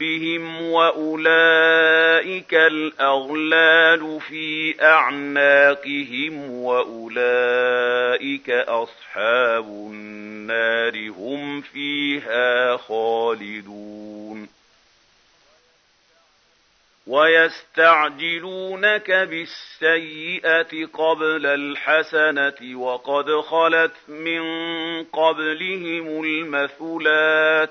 ربهم وأولئك الأغلال في أعناقهم وأولئك أصحاب النار هم فيها خالدون ويستعجلونك بالسيئة قبل الحسنة وقد خلت من قبلهم المثلات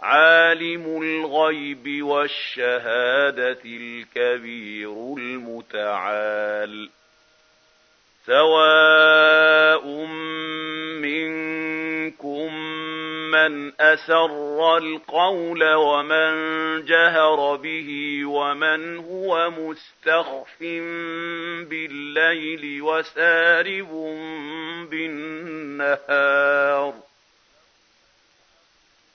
عالم الغيب والشهادة الكبير المتعال. سواء منكم من أسر القول ومن جهر به ومن هو مستخف بالليل وسارب بالنهار.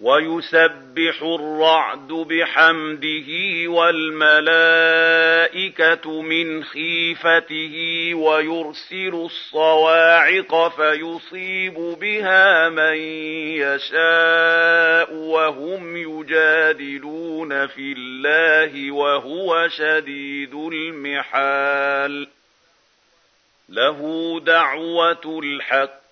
ويسبح الرعد بحمده والملائكة من خيفته ويرسل الصواعق فيصيب بها من يشاء وهم يجادلون في الله وهو شديد المحال. له دعوة الحق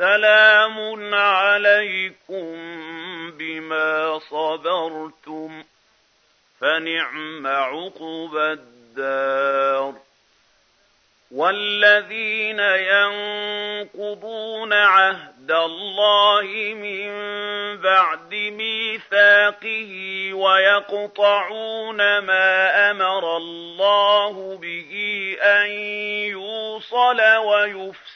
سلام عليكم بما صبرتم فنعم عقبى الدار. والذين ينقضون عهد الله من بعد ميثاقه ويقطعون ما أمر الله به أن يوصل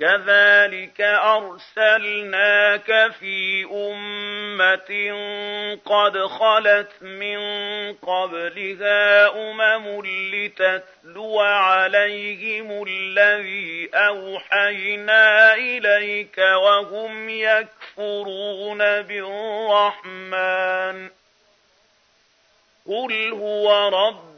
كذلك أرسلناك في أمة قد خلت من قبلها أمم لتتلو عليهم الذي أوحينا إليك وهم يكفرون بالرحمن قل هو رب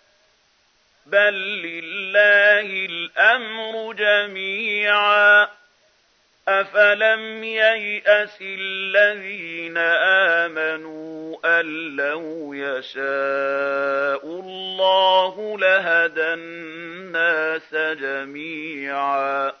بل لله الأمر جميعا أفلم ييأس الذين آمنوا أن لو يشاء الله لهدى الناس جميعا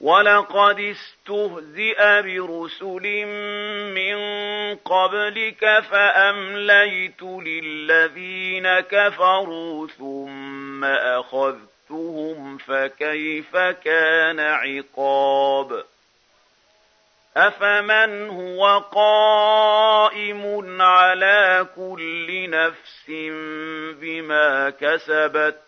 ولقد استهزئ برسل من قبلك فأمليت للذين كفروا ثم أخذتهم فكيف كان عقاب أفمن هو قائم على كل نفس بما كسبت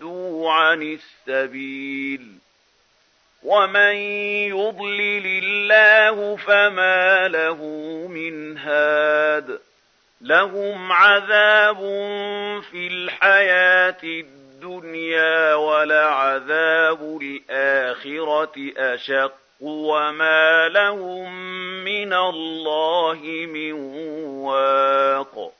وصدوا عن السبيل ومن يضلل الله فما له من هاد لهم عذاب في الحياة الدنيا ولعذاب الآخرة أشق وما لهم من الله من واق